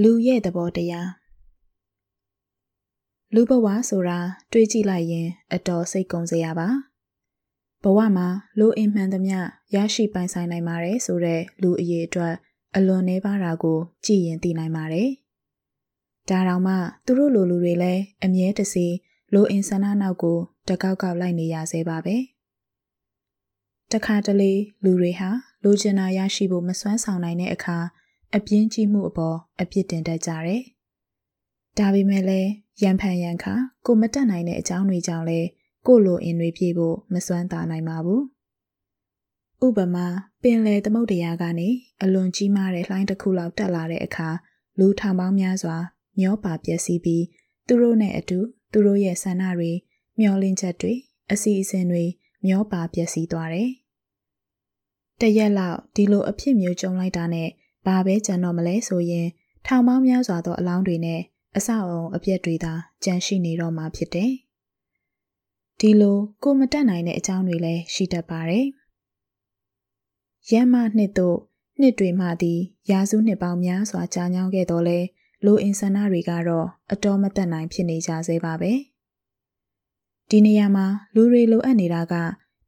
လူရဲ့သဘောတရားလူဘဝဆိုတာတွေးကြည့်လိုက်ရင် အတော်စိတ်ကုန်စရာပါဘဝမှာလူအိမ်မှန်သမျှရရှိပိုင်ဆိုင်နိုင်ပါတယ်ဆိုတော့လူအရေးအတွက်အလွန်နှဲပါတာကို ကြည့်ရင်သိနိုင်ပါတယ်ဒါတောင်မှသူတို့လူလူတွေလည်းအမြဲတစေလူအင်ဆန္ဒနောက်ကိုတကောက်ကောက်လိုက်နေရသေးပါပဲတခါတလေလူတွေဟာလူကျင်နာရရှိဖို့မစွမ်းဆောင်နိုင်တဲ့အခါ အပြင်းကြီးမှုအပေါ်အပြစ်တင်တတ်ကြတယ်။ဒါပေမဲ့လည်းရန်ဖန်ရန်ခါကိုမတက်နိုင်တဲ့အကြောင်းတွေကြောင့်လဲကိုလိုအင်တွေပြေဖို့မစွမ်းသာနိုင်ပါဘူး။ဥပမာပင်လယ်သမုဒ္ဒရာကနေအလွန်ကြီးမားတဲ့လှိုင်းတစ်ခုလောက်တက်လာတဲ့အခါလူထောင်ပေါင်းများစွာမျောပါပျက်စီးပြီးသူတို့နဲ့အတူသူတို့ရဲ့ဆန္ဒတွေမျောလင့်ချက်တွေအစီအစဉ်တွေမျောပါပျက်စီးသွားတယ်။တရက်လောက်ဒီလိုအဖြစ်မျိုးကြုံလိုက်တာနဲ့ ဘာပဲကြံတော့မလဲဆိုရင် ထောင်ပေါင်းများစွာသောအလောင်းတွေနဲ့အဆောက်အုံအပြက်တွေသာကြန့်ရှိနေတော့မှာဖြစ်တယ်။ဒီလိုကိုမတက်နိုင်တဲ့အကြောင်းတွေလည်းရှိတတ်ပါတယ်။ရမ်းမနှစ်တို့နှစ်တွေမှသည်ရာစုနှစ်ပေါင်းများစွာကြာညောင်းခဲ့တော့လဲလူအင်ဆန္ဒတွေကတော့အတော်မတက်နိုင်ဖြစ်နေကြသေးပါပဲ။ဒီနေရာမှာလူတွေလိုအပ်နေတာက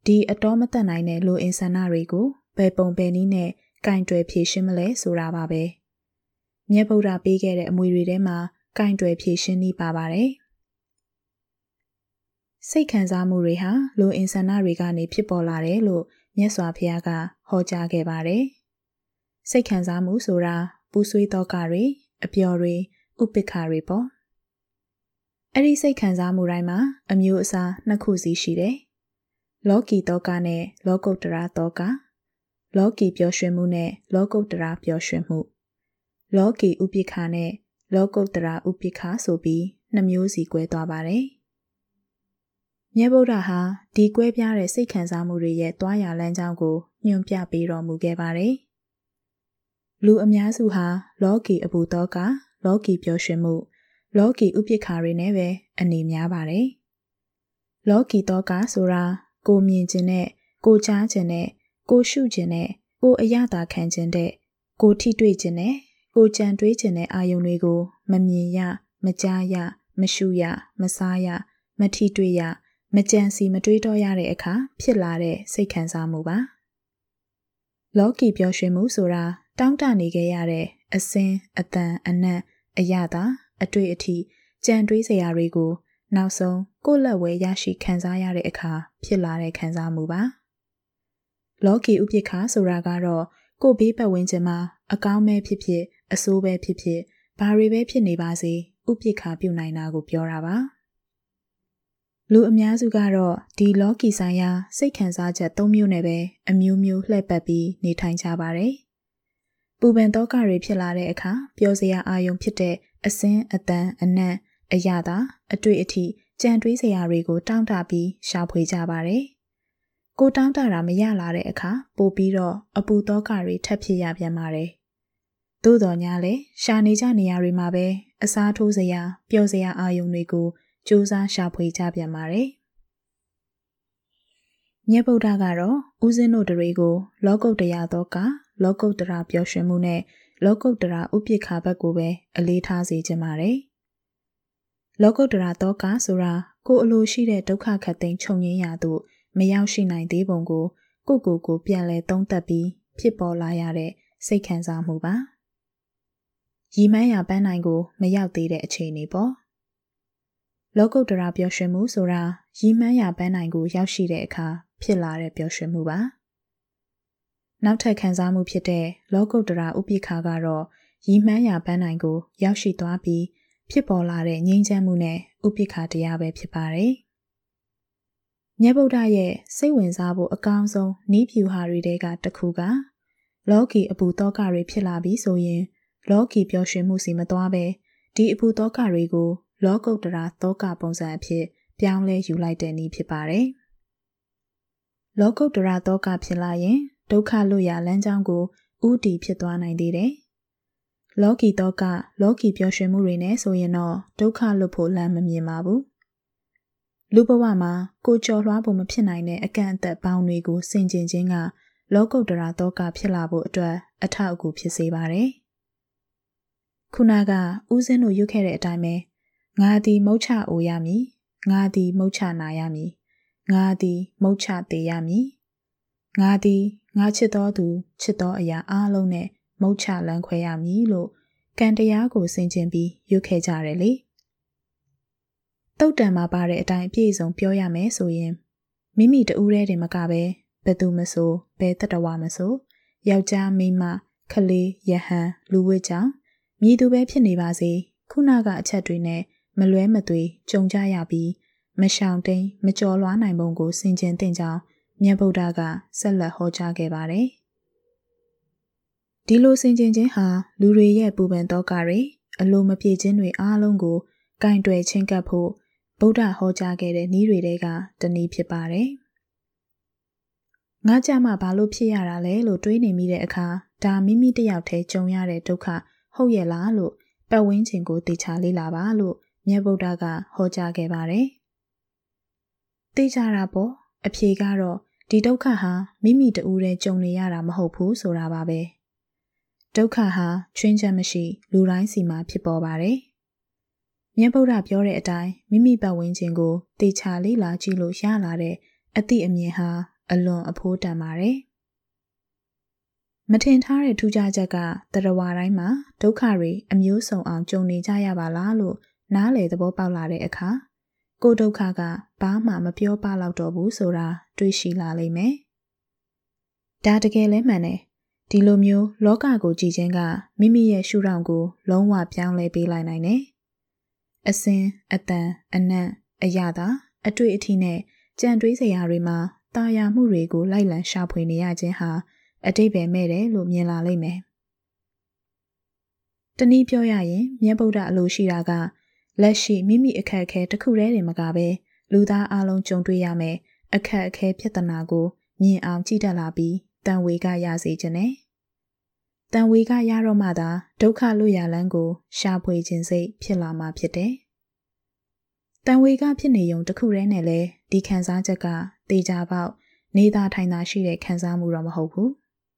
ဒီအတော်မတက်နိုင်တဲ့လူအင်ဆန္ဒတွေကိုဘယ်ပုံဘယ်နည်းနဲ့ ကင်တွယ်ဖြည့်ရှင်းမလဲဆိုတာပါပဲမြတ်ဗုဒ္ဓပေးခဲ့တဲ့အမွေတွေထဲမှာကင်တွယ်ဖြည့်ရှင်းနေပါပါတယ်စိတ်ခံစားမှုတွေဟာလူအင်ဆန္ဒတွေကနေဖြစ်ပေါ်လာတယ်လို့မြတ်စွာဘုရားကဟောကြားခဲ့ပါတယ်စိတ်ခံစားမှုဆိုတာပူဆွေးသောကတွေအပျော်တွေဥပိ္ပခာတွေပေါ့အဲ့ဒီစိတ်ခံစားမှုတိုင်းမှာအမျိုးအစားနှစ်ခုစီရှိတယ်လောကီတောကနဲ့လောကုတ္တရာတောက လောကီပျော်ရွှင်မှုနဲ့လောကုတ္တရာပျော်ရွှင်မှုလောကီဥပိ္ပခာနဲ့လောကုတ္တရာဥပိ္ပခာဆိုပြီးနှမျိုးစီကွဲသွားပါတယ်။မြတ်ဗုဒ္ဓဟာဒီကွဲပြားတဲ့စိတ်ခံစားမှုတွေရဲ့တွားရလမ်းကြောင်းကိုညွှန်ပြပေးတော်မူခဲ့ပါတယ်။လူအများစုဟာလောကီအပူတောကလောကီပျော်ရွှင်မှု လောကီဥပိ္ပခာတွေနဲ့ပဲအနေများပါတယ်။လောကီတောကဆိုတာကိုမြင်ခြင်းနဲ့ကိုကြားခြင်းနဲ့ ကိုရှုခြင်းနဲ့ကိုအယတာခံခြင်းတဲ့ကိုထိတွေ့ခြင်းနဲ့ကိုကြံတွေးခြင်းတဲ့အာယုံတွေကိုမမြင်ရမကြားရမရှုရမစားရမထိတွေ့ရမကြံစီမတွေးတော့ရတဲ့အခါဖြစ်လာတဲ့စိတ်ခံစားမှုပါလောကီပျော်ရွှင်မှုဆိုတာတောင်းတနေခဲ့ရတဲ့အစင်းအတန်အနံ့အယတာအတွေ့အထိကြံတွေးစရာတွေကို နောက်ဆုံးကိုယ့်လက်ဝဲရရှိခံစားရတဲ့အခါဖြစ်လာတဲ့ခံစားမှုပါ လောကီဥပိ္ပခာဆိုတာကတော့ကိုဘေးပတ်ဝန်းကျင်မှာအကောင်းပဲဖြစ်ဖြစ်အဆိုးပဲဖြစ်ဖြစ်ဘာတွေပဲဖြစ်နေပါစေဥပိ္ပခာပြုနိုင်တာကိုပြောတာပါလူအများစုကတော့ဒီလောကီဆိုင်ရာစိတ်ခံစားချက်၃မျိုးနဲ့ပဲအမျိုးမျိုးလှည့်ပတ်ပြီးနေထိုင်ကြပါတယ်ပူပန်တော့ကတွေဖြစ်လာတဲ့အခါပျော်စရာအာရုံဖြစ်တဲ့အစင်းအတန်အနံ့အရသာအတွေ့အထိကြံတွေးစရာတွေကိုတောင်းတပြီးရှာဖွေကြပါတယ် ကိုတောင်းတတာမရလာတဲ့အခါပို့ပြီးတော့အပူသောကတွေထပ်ဖြစ်ရပြန်ပါတယ်။သို့တော်ညာလဲရှာနေကြနေရာတွေမှာပဲအစားထိုးစရာပျော်စရာအာယုံတွေကိုစူးစမ်းရှာဖွေကြပြန်ပါတယ်။မြတ်ဗုဒ္ဓကတော့ဦးဇင်းတို့တွေကို လောကုတ္တရာသောကလောကုတ္တရာပျော်ရွှင်မှုနဲ့လောကုတ္တရာဥပိ္ပခာဘက်ကိုပဲအလေးထားစေခြင်းပါတယ်။လောကုတ္တရာသောကဆိုတာကိုအလိုရှိတဲ့ဒုက္ခခတ်သိမ်းချုပ်ငင်းရာသို့ မရောက်ရှိနိုင်သေးပုံကိုကိုကိုကိုပြန်လဲသုံးသပ်ပြီးဖြစ်ပေါ်လာရတဲ့စိတ်ခံစားမှုပါ။ရီမန်းရပန်းနိုင်ကိုမရောက်သေးတဲ့အခြေအနေပေါ့။လောကုတ္တရာပျော်ရွှင်မှုဆိုတာရီမန်းရပန်းနိုင်ကိုရောက်ရှိတဲ့အခါဖြစ်လာတဲ့ပျော်ရွှင်မှုပါ။နောက်ထပ်ခံစားမှုဖြစ်တဲ့လောကုတ္တရာဥပိ္ပခာကတော့ရီမန်းရပန်းနိုင်ကို ရောက်ရှိသွားပြီးဖြစ်ပေါ်လာတဲ့ငြိမ်းချမ်းမှုနဲ့ဥပိ္ပခာတရားပဲဖြစ်ပါတယ်။ မြတ်ဗုဒ္ဓရဲ့စိတ်ဝင်စားဖို့အကောင်းဆုံးနီးဖြူဟာတွေတဲကတစ်ခုကလောကီအပူတောကတွေဖြစ်လာပြီဆိုရင် လောကီပျော်ရွှင်မှုစီမသွားပဲဒီအပူတောကတွေကို လောကုတ္တရာတောကပုံစံအဖြစ်ပြောင်းလဲယူလိုက်တဲ့နည်းဖြစ်ပါတယ်။လောကုတ္တရာတောကဖြစ်လာရင်ဒုက္ခလွတ်ရာလမ်းကြောင်းကိုဥတီဖြစ်သွားနိုင်သေးတယ်။လောကီတောကလောကီပျော်ရွှင်မှုတွေနဲ့ဆိုရင်တော့ဒုက္ခလွတ်ဖို့လမ်းမမြင်ပါဘူး။ လူဘဝမှာကိုကြော်လွှားဖို့မဖြစ်နိုင်တဲ့အကန့်အသတ်ပေါင်းတွေကိုဆင်ကျင်ခြင်းကလောကုတ္တရာတောကဖြစ်လာဖို့အတွက်အထောက်အကူဖြစ်စေပါတယ်။ခုနကဦးစင်းတို့ရွတ်ခဲ့တဲ့အတိုင်းပဲငါသည်မုတ်ချအိုရမည်ငါသည်မုတ်ချနာရမည်ငါသည်မုတ်ချသေးရမည်ငါသည်ငါချစ်တော်သူချစ်တော်အရာအလုံးနဲ့မုတ်ချလန်းခွဲရမည်လို့ကံတရားကိုဆင်ခြင်ပြီးရွတ်ခဲ့ကြတယ်လေ တုတ်တံမှာပါတဲ့အတိုင်းအပြည့်စုံပြောရမယ်ဆိုရင်မိမိတူးရဲတယ်မကပဲဘယ်သူမဆိုဘယ်တတဝမဆိုယောက်ျားမိန်းမခလေးယဟန်လူဝစ်ကြောင့်မြည်သူပဲဖြစ်နေပါစေခုနကအချက်တွေနဲ့မလွဲမသွေကြုံကြရပြီးမရှောင်တိန်မကြော်လွားနိုင်ပုံကိုဆင်ခြင်သင့်ကြောင်းမြတ်ဗုဒ္ဓကဆက်လက်ဟောကြားခဲ့ပါတယ်။ဒီလိုဆင်ခြင်ခြင်းဟာလူတွေရဲ့ပူပန်တော့ကတွေအလိုမပြေခြင်းတွေအားလုံးကိုကင်တွယ်ချင်းကပ်ဖို့ ဗုဒ္ဓဟောကြားခဲ့တဲ့နည်းတွေကတနည်းဖြစ်ပါတယ်။ငါကြမှာဘာလို့ဖြစ်ရတာလဲလို့တွေးနေမိတဲ့အခါဒါမိမိတယောက်တည်းကြုံရတဲ့ဒုက္ခဟုတ်ရဲ့လားလို့ပတ်ဝန်းကျင်ကိုတေချာလေးလာပါလို့မြတ်ဗုဒ္ဓကဟောကြားခဲ့ပါတယ်။တေချာတာပေါ့အဖြေကတော့ဒီဒုက္ခဟာမိမိတူးတဲ့ကြုံနေရတာမဟုတ်ဘူးဆိုတာပါပဲ။ဒုက္ခဟာချွင်းချက်မရှိ လူတိုင်းစီမှာဖြစ်ပေါ်ပါတယ်။ မြတ်ဗုဒ္ဓပြောတဲ့အတိုင်းမိမိပတ်ဝန်းကျင်ကိုတေချာလေးလာကြည့်လို့ရလာတဲ့အသည့်အမြင်ဟာအလွန်အဖိုးတန်ပါတယ်။မထင်ထားတဲ့ထူးခြားချက်ကတရဝါတိုင်းမှာဒုက္ခတွေအမျိုးစုံအောင်ကြုံနေကြရပါလားလို့နားလေသဘောပေါက်လာတဲ့အခါကိုဒုက္ခကဘာမှမပြောပလောက်တော့ဘူးဆိုတာတွေးရှိလာလိမ့်မယ်။ဒါတကယ်လဲမှန်တယ်။ဒီလိုမျိုးလောကကိုကြည်ခြင်းကမိမိရဲ့ရှုထောင့်ကို လုံးဝပြောင်းလဲပေးလိုက်နိုင်တယ်။ အစင်အတန်အနံ့အရသာအတွေ့အထိနဲ့ကြံတွေးစရာတွေမှာတာယာမှုတွေကိုလိုက်လံရှာဖွေနေရခြင်းဟာအတိတ်ပဲမဲ့တယ်လို့မြင်လာလိမ့်မယ်။တနည်းပြောရရင်မြတ်ဗုဒ္ဓအလိုရှိတာကလက်ရှိမိမိအခက်အခဲတစ်ခုတည်းတင်မကပဲလူသားအလုံးကြုံတွေ့ရမယ်အခက်အခဲပြဿနာကိုမြင်အောင်ကြည့်တတ်လာပြီးတန်ဝေကရစေခြင်းနဲ့ တန်ဝေကရတော့မှသာဒုက္ခလွတ်ရလန်းကို ရှာဖွေခြင်းစိတ်ဖြစ်လာမှာဖြစ်တယ်။တန်ဝေကဖြစ်နေုံတစ်ခုတည်းနဲ့လဲဒီခံစားချက်ကတေချာပေါက်နေသာထိုင်သာရှိတဲ့ခံစားမှုတော့မဟုတ်ဘူး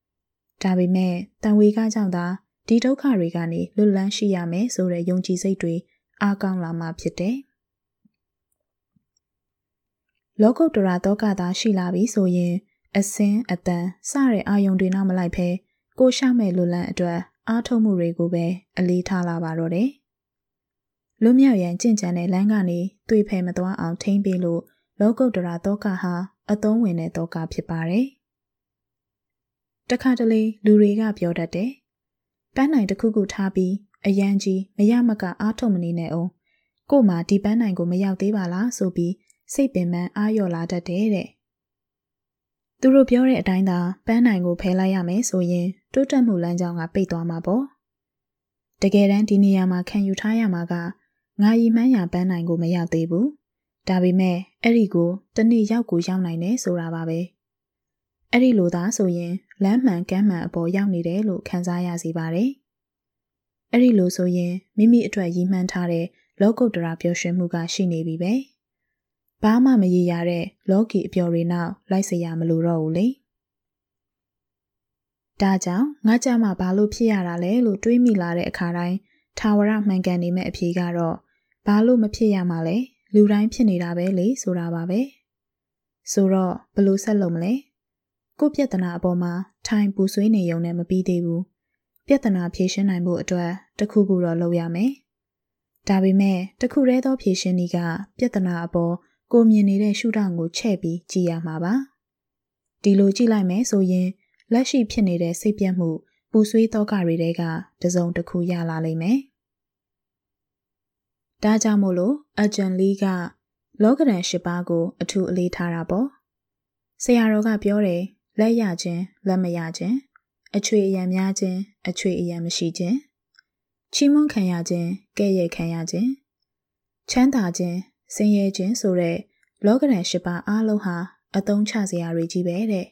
။ဒါပေမဲ့တန်ဝေကကြောင့်သာဒီဒုက္ခတွေကနေလွတ်လန်းရှိရမယ်ဆိုတဲ့ယုံကြည်စိတ်တွေအားကောင်းလာမှဖြစ်တယ်။လောကုတ္တရာတောကသာရှိလာပြီဆိုရင်အစင်းအတန်စတဲ့အာယုံတွေနောက်မလိုက်ဖဲ ကိုရှောက်မဲ့လွတ်လန်းအတွက်အားထုတ်မှုတွေကိုပဲအလေးထားလာပါတော့တယ်။လွမြောက်ရန်ကြင့်ကြံတဲ့လမ်းကနေတွေ့ဖယ်မသွားအောင်ထိမ့်ပေးလို့လောကုတ္တရာတောကဟာအသုံးဝင်တဲ့တောကဖြစ်ပါတယ်။တခါတလေလူတွေကပြောတတ်တယ်။ပန်းနိုင်တစ်ခုခုထားပြီးအရန်ကြီးမရမကအားထုတ်မနေနဲ့အောင်ကို့မှာဒီပန်းနိုင်ကိုမရောက်သေးပါလားဆိုပြီးစိတ်ပင်ပန်းအားလျော့လာတတ်တယ်တဲ့။ သူတို့ပြောတဲ့အတိုင်းသာပန်းနိုင်ကိုဖယ်လိုက်ရမယ်ဆိုရင်တိုးတက်မှုလမ်းကြောင်းကပိတ်သွားမှာပေါ့။တကယ်တမ်းဒီနေရာမှာခံယူထားရမှာကငါရီမှန်းရပန်းနိုင်ကိုမရောက်သေးဘူး။ဒါပေမဲ့အဲ့ဒီကိုတနေ့ရောက်ကိုရောက်နိုင်တယ်ဆိုတာပါပဲ။အဲ့ဒီလိုသာဆိုရင်လမ်းမှန်ကမ်းမှန်အပေါ်ရောက်နေတယ်လို့ခံစားရစေပါတယ်။အဲ့ဒီလိုဆိုရင်မိမိအတွက်ရည်မှန်းထားတဲ့လောကုတ္တရာပျော်ရွှင်မှုကရှိနေပြီပဲ။ ဘာမှမရရတဲ့လောကီအပျော်တွေနောက်လိုက်စရာမလိုတော့ဘူးလေ။ဒါကြောင့်ငါကြမှာဘာလို့ဖြစ်ရတာလဲလို့တွေးမိလာတဲ့အခါတိုင်းထာဝရမှန်ကန်နေမဲ့အဖြေကတော့ဘာလို့မဖြစ်ရမှာလဲလူတိုင်းဖြစ်နေတာပဲလေဆိုတာပါပဲ။ဆိုတော့ဘလို့ဆက်လုပ်မလဲ။ကိုပြဿနာအပေါ်မှာထိုင်ပူဆွေးနေုံနဲ့မပြီးသေးဘူးပြဿနာဖြေရှင်းနိုင်ဖို့အတွက်တခုခုတော့လုပ်ရမယ်ဒါပေမဲ့တခုတည်းသောဖြေရှင်းနည်းကပြဿနာအပေါ် ကိုမြင်နေတဲ့ရှုထောင့်ကိုချဲ့ပြီးကြည့်ရမှာပါဒီလိုကြည့်လိုက်မယ်ဆိုရင်လက်ရှိဖြစ်နေတဲ့စိတ်ပြတ်မှု ပူဆွေးသောကတွေတဲကတစုံတစ်ခုရလာလိမ့်မယ်ဒါကြောင့်မို့လို့အဂျန်လီကလောကဒန်၈ပါးကို အထူးအလေးထားတာပေါ့ဆရာတော်ကပြောတယ်လက်ရခြင်းလက်မရခြင်းအချွေအယံများခြင်းအချွေအယံမရှိခြင်းချီးမွမ်းခံရခြင်းကဲ့ရဲ့ခံရခြင်းချမ်းသာခြင်း ဆင်းရဲခြင်းဆိုတဲ့လောကရန်၈ပါးအားလုံးဟာအသုံးချစရာတွေကြီးပဲတဲ့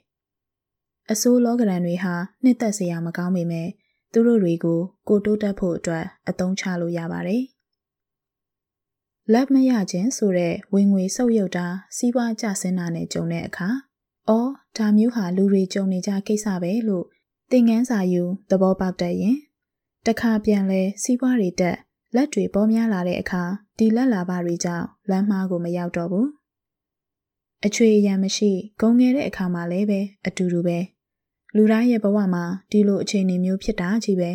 အဆိုးလောကရန်တွေဟာနှစ်သက်စရာမကောင်းပေမဲ့သူတို့တွေကိုကိုတိုးတက်ဖို့အတွက်အသုံးချလို့ရပါတယ်လက်မရခြင်းဆိုတဲ့ဝင်ငွေဆုပ်ယုတ်တာစီးပွားကျဆင်းတာနဲ့ကြုံတဲ့အခါ။အော်ဒါမျိုးဟာလူတွေကြုံနေကြကိစ္စပဲလို့သင်ငန်းစာယူသဘောပေါက်တတ်ရင်တခါပြန်လဲစီးပွားတွေတက် လက်တွေပေါ်များလာတဲ့အခါဒီလက်လာပါတွေကြောင့်လမ်းမားကိုမရောက်တော့ဘူးအချွေရံမရှိဂုံငယ်တဲ့အခါမှာလည်းပဲအတူတူပဲလူတိုင်းရဲ့ဘဝမှာဒီလိုအခြေအနေမျိုးဖြစ်တာကြီးပဲ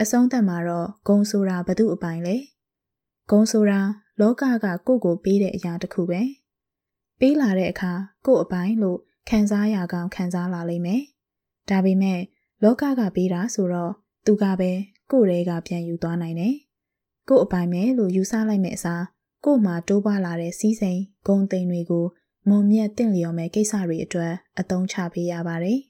အဆုံးသတ်မှာတော့ဂုံဆိုတာဘသူအပိုင်လဲဂုံဆိုတာလောကကကိုယ့်ကိုပေးတဲ့အရာတစ်ခုပဲပေးလာတဲ့အခါကိုယ့်အပိုင်လို့ခံစားရကောင်းခံစားလာလိမ့်မယ်ဒါပေမဲ့လောကကပေးတာဆိုတော့သူကပဲကိုယ့်ရဲ့ကပြန်ယူသွားနိုင်တယ် ကိုယ့်အပိုင်ပဲလို့ယူဆလိုက်မဲ့အစားကို့မှာတိုးပွားလာတဲ့စီးစိမ်ဂုံသိမ်တွေကိုမုံမြတ်တင့်လျော်မဲ့ကိစ္စတွေအတွက်အသုံးချပေးရပါတယ်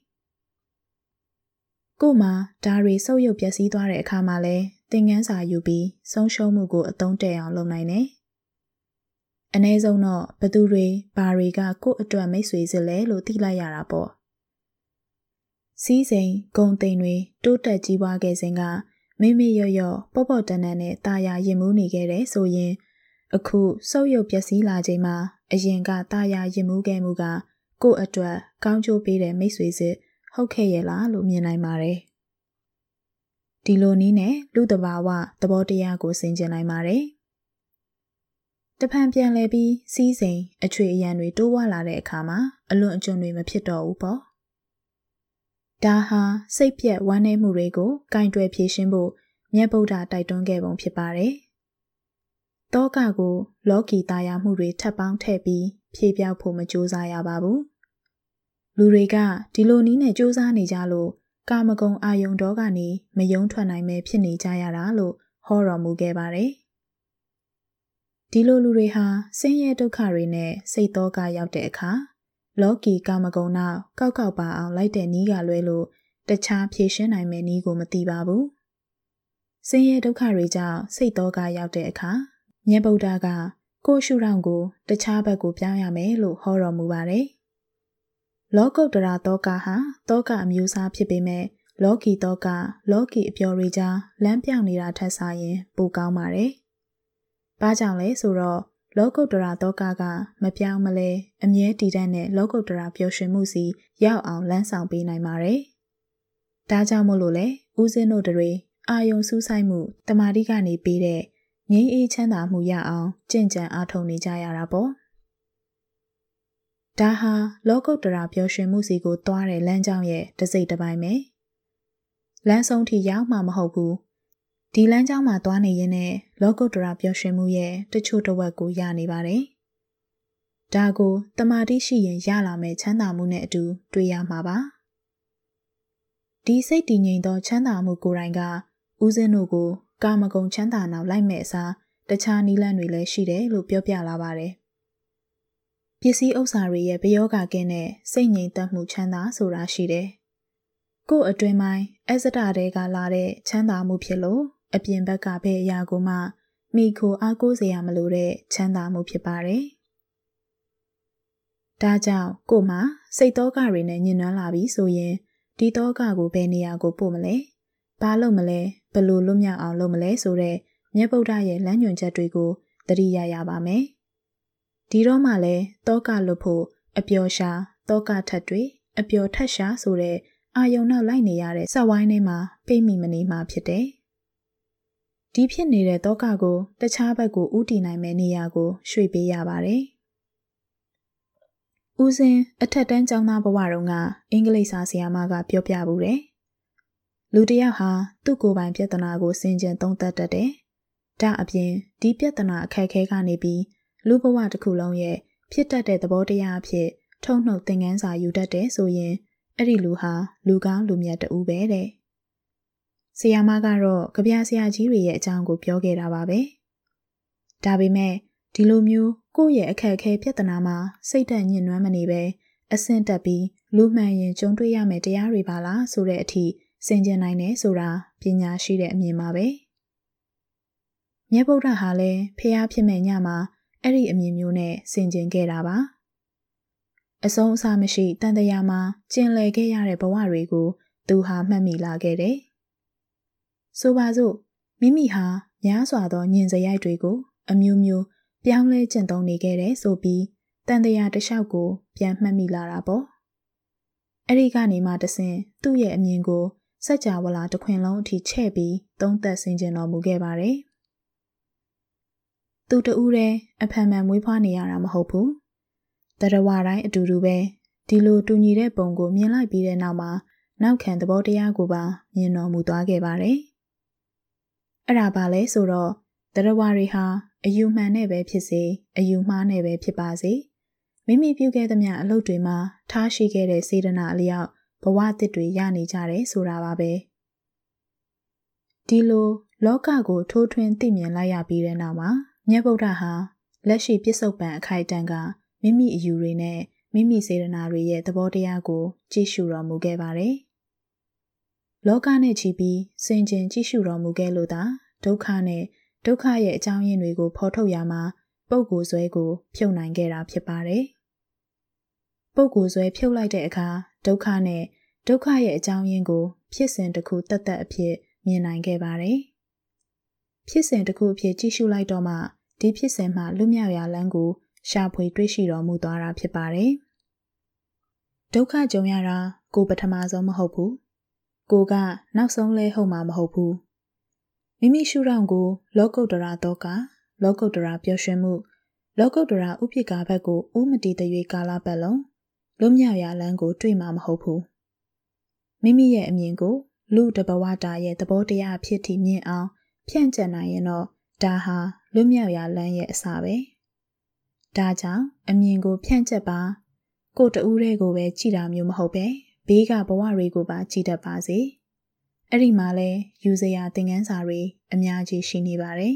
ကို့မှာဓာရီဆုပ်ယုပ်ပျက်စီးသွားတဲ့အခါမှာလဲသင်ငန်းစာယူပြီးဆုံးရှုံးမှုကိုအသုံးတည့်အောင်လုပ်နိုင်တယ်။အ ਨੇ ဆုံးတော့ဘသူတွေဘာတွေကကို့အတွက်မိတ်ဆွေစစ်လဲလို့သိလိုက်ရတာပေါ့။စီးစိမ်ဂုံတိန်တွေတိုးတက်ကြီးပွားခဲ့စဉ်က မိမိရော့ရော့ပေါ့ပေါ့တန်တန်နဲ့တာယာရင်မှုနေခဲ့တဲ့ဆိုရင် အခုဆုပ်ယုပ်ပျက်စီးလာချိန်မှာအရင်ကတာယာရင်မှုခဲ့မှုကကို့အတွက်ကောင်းကျိုးပေးတဲ့မိတ်ဆွေစစ်ဟုတ်ခဲ့ရဲ့လားလို့မြင်နိုင်ပါတယ်။ဒီလိုနည်းနဲ့လူတဘာဝသဘောတရားကိုဆင်ခြင်နိုင်ပါတယ်။တဖန်ပြန်လဲပြီးစီးစိမ်အချွေအရန်တွေတိုးဝလာတဲ့အခါမှာအလွန်အကျွံတွေမဖြစ်တော့ဘူးပေါ့။ ဒါဟာစိတ်ပြက်ဝမ်းနည်းမှုတွေကိုကင်တွယ်ဖြေရှင်းဖို့မြတ်ဗုဒ္ဓတိုက်တွန်းခဲ့ပုံဖြစ်ပါတယ်။တောကကိုလောကီတာယာမှုတွေထပ်ပေါင်းထည့်ပြီးဖြေပြောက်ဖို့မကြိုးစားရပါဘူးလူတွေကဒီလိုနီးနဲ့စူးစမ်းနေကြလို့ကာမဂုဏ်အာယုံတော်ကနေမယုံထွက်နိုင်မဲဖြစ်နေကြရတာလို့ဟောတော်မူခဲ့ပါတယ်။ဒီလိုလူတွေဟာဆင်းရဲဒုက္ခတွေနဲ့စိတ်တော့ကရောက်တဲ့အခါ လောကီကာမဂုဏ်နောက်ကောက်ကောက်ပါအောင်လိုက်တဲ့နီးကလွဲလို့တခြားဖြေရှင်းနိုင်မယ့်နီးကိုမသိပါဘူး။ဆင်းရဲဒုက္ခတွေကြောင့်စိတ်တော့ကရောက်တဲ့အခါမြတ်ဗုဒ္ဓကကိုရှုထောင့်ကိုတခြားဘက်ကိုပြောင်းရမယ်လို့ဟောတော်မူပါတယ်။လောကုတ္တရာတောကဟာတောကအမျိုးအစားဖြစ်ပေမဲ့လောကီတောကလောကီအပျော်တွေကြားလမ်းပြောင်းနေတာထက်စားရင်ပိုကောင်းပါတယ်။ဘာကြောင့်လဲဆိုတော့ လောကုတ္တရာတောကကမပြောင်းမလဲအမြဲတည်တတ်တဲ့လောကုတ္တရာပျော်ရွှင်မှုစီရောက်အောင်လမ်းဆောင်ပေးနိုင်ပါတယ်။ဒါကြောင့်မို့လို့လေဦးစင်းတို့တွေအာယုံစူးဆိုင်မှုတမာတိကနေပေးတဲ့ငြိမ်းအေးချမ်းသာမှုရအောင်ကြင်ကြံအားထုတ်နေကြရတာပေါ့။ဒါဟာလောကုတ္တရာပျော်ရွှင်မှုစီကိုတွားတဲ့လမ်းကြောင်းရဲ့တစိမ့်တစ်ပိုင်းပဲလမ်းဆုံးထိရောက်မှာမဟုတ်ဘူး ဒီလမ်းကြောင်းမှာတွားနေရင်လည်းလောကုတ္တရာပျော်ရွှင်မှုရဲ့တချို့တစ်ဝက်ကိုရနေပါတယ်ဒါကိုတမာတိရှိရင်ရလာမယ့်ချမ်းသာမှုနဲ့အတူတွေ့ရမှာပါဒီစိတ်တည်ငြိမ်သောချမ်းသာမှုကိုယ်တိုင်ကဦးစင်းတို့ကို ကာမဂုဏ်ချမ်းသာနောက်လိုက်မဲ့အစားတခြားနည်းလမ်းတွေလည်းရှိတယ်လို့ပြောပြလာပါတယ်ပစ္စည်းဥစ္စာတွေရဲ့ပယောဂကင်းတဲ့စိတ်ငြိမ်သက်မှုချမ်းသာဆိုတာရှိတယ်။ကို့အတွင်ပိုင်းအစတတဲကလာတဲ့ချမ်းသာမှုဖြစ်လို့ အပြင်ဘက်ကဘယ်အရာကိုမှမိခိုအားကိုးစရာမလိုတဲ့ချမ်းသာမှုဖြစ်ပါတယ်။ဒါကြောင့်ကို့မှာစိတ်တော့ကတွေနဲ့ညှဉ်းနှွမ်းလာပြီဆိုရင်ဒီတော့ကကိုဘယ်နေရာကိုပို့မလဲ။ဘာလုပ်မလဲဘလို့လွတ်မြောက်အောင်လုပ်မလဲဆိုတဲ့မြတ်ဗုဒ္ဓရဲ့လမ်းညွှန်ချက်တွေကိုသတိရရပါမယ်။ဒီတော့မှလည်းတောကလွတ်ဖို့အပျော်ရှာတောကထက်တွေအပျော်ထက်ရှာဆိုတဲ့အာယုံနောက်လိုက်နေရတဲ့ဆက်ဝိုင်းထဲမှာပိတ်မိမနေမှဖြစ်တယ်။ ဒီဖြစ်နေတဲ့တောကကိုတခြားဘက်ကိုဥတီနိုင်မယ့်နေရာကိုရွှေ့ပေးရပါတယ်။ဦးစင်အထက်တန်းကျောင်းသားဘဝတုန်းကအင်္ဂလိပ်စာဆရာမကပြောပြဘူးတယ်။လူတစ်ယောက်ဟာသူ့ကိုယ်ပိုင်ပြဿနာကိုစင်ကြင်သုံးသပ်တတ်တယ်။ဒါအပြင်ဒီပြဿနာအခက်အခဲကနေပြီးလူဘဝတစ်ခုလုံးရဲ့ဖြစ်တတ်တဲ့သဘောတရားအဖြစ်ထုံနှုတ်သင်ခန်းစာယူတတ်တယ်ဆိုရင်အဲ့ဒီလူဟာလူကောင်းလူမြတ်တူပဲတဲ့။ ဆီယာမကတော့ကြပြဆရာကြီးတွေရဲ့အကြောင်းကိုပြောခဲ့တာပါပဲ။ဒါပေမဲ့ဒီလိုမျိုးကိုယ့်ရဲ့အခက်အခဲပြဿနာမှာစိတ်တက်ညှဉ်းနှွမ်းမနေပဲအဆင့်တက်ပြီးလူမှန်ရင်ကြုံတွေ့ရမယ့်တရားတွေပါလားဆိုတဲ့အထိစင်ကြင်နိုင်တယ်ဆိုတာပညာရှိတဲ့အမြင်ပါပဲ။မြတ်ဗုဒ္ဓဟာလည်းဖះဖြစ်မဲ့ညမှာအဲ့ဒီအမြင်မျိုးနဲ့ဆင်ကျင်ခဲ့တာပါအဆုံးအစမရှိတန်တရားမှာကျင်လည်ခဲ့ရတဲ့ဘဝတွေကိုသူဟာမှတ်မိလာခဲ့တယ် ဆိုပါစို့မိမိဟာများစွာသောညင်စရိုက်တွေကို အမျိုးမျိုးပြောင်းလဲကျင့်သုံးနေခဲ့တယ်ဆိုပြီးတန်တရားတစ်လျှောက်ကို ပြန်မှတ်မိလာတာပေါ့အဲ့ဒီကနေမှတဆင်သူ့ရဲ့အမြင်ကိုစัจ java လာတခွင်လုံးအထိချဲ့ပြီးသုံးသက်ဆင်ခြင်တော်မူခဲ့ပါတယ်။သူတူးတဲ့အဖန်မှန်မွေးဖွားနေရတာမဟုတ်ဘူး။တရဝတိုင်းအတူတူပဲဒီလိုတူညီတဲ့ပုံကိုမြင်လိုက်ပြီးတဲ့နောက်မှာနောက်ခံသဘောတရားကိုပါမြင်တော်မူသွားခဲ့ပါတယ်။ အဲ့ဒါပါလဲဆိုတော့တရဝတွေဟာအယူမှန်နဲ့ပဲဖြစ်စေအယူမှားနဲ့ပဲဖြစ်ပါစေမိမိပြုခဲ့သမျှအလုပ်တွေမှာထားရှိခဲ့တဲ့စေတနာအလျောက်ဘဝအသစ်တွေရနေကြတယ်ဆိုတာပါပဲဒီလိုလောကကိုထိုးထွင်းသိမြင်လိုက်ရပြီးတဲ့နောက်မှာမြတ်ဗုဒ္ဓဟာလက်ရှိပြစ္ဆုတ်ပံအခိုက်အတန့်ကမိမိအယူတွေနဲ့မိမိစေတနာတွေရဲ့သဘောတရားကိုကြည့်ရှုတော်မူခဲ့ပါတယ်။ လောကနဲ့ချီပြီးစင်ကြင်ကြည့်ရှုတော်မူခဲ့လို့သာဒုက္ခနဲ့ဒုက္ခရဲ့အကြောင်းရင်းတွေကိုဖော်ထုတ်ရမှာပုပ်ကိုယ်ဆွဲကို ဖြုတ်နိုင်ခဲ့တာဖြစ်ပါတယ်။ပုပ်ကိုယ်ဆွဲဖြုတ်လိုက်တဲ့အခါဒုက္ခနဲ့ဒုက္ခရဲ့အကြောင်းရင်းကို ဖြစ်စဉ်တစ်ခုတတ်တတ်အဖြစ်မြင်နိုင်ခဲ့ပါတယ်။ဖြစ်စဉ်တစ်ခုအဖြစ်ကြည့်ရှုလိုက်တော့မှဒီဖြစ်စဉ်မှလွတ်မြောက်ရာလမ်းကို ရှာဖွေတွေ့ရှိတော်မူသွားတာဖြစ်ပါတယ်။ဒုက္ခကြုံရတာကိုပထမဆုံးမဟုတ်ဘူး။ ကိုကနောက်ဆုံးလဲဟုတ်မှာမဟုတ်ဘူး။မိမိရှုထောင့်ကို လောကုတ္တရာတော့ကလောကုတ္တရာပျော်ရွှင်မှု လောကုတ္တရာဥပိ္ပကာဘက်ကိုဥမတီတရွေကာလပတ်လုံးလွတ်မြောက်ရာလမ်းကိုတွေ့မှာမဟုတ်ဘူး။မိမိရဲ့အမြင်ကို လူတဘဝတာရဲ့သဘောတရားဖြစ်ထိမြင်အောင် ဖြန့်ကျက်နိုင်ရင်တော့ဒါဟာလွတ်မြောက်ရာလမ်းရဲ့အစပဲ။ဒါကြောင့်အမြင်ကိုဖြန့်ချက်ပါကိုတူးတဲ့ကိုပဲကြည်တာမျိုးမဟုတ်ပဲ ဘေးကဘဝတွေကိုပါကြည်တတ်ပါစေအဲ့ဒီမှာလဲယူစရာသင်ခန်းစာတွေအများကြီးရှိနေပါတယ်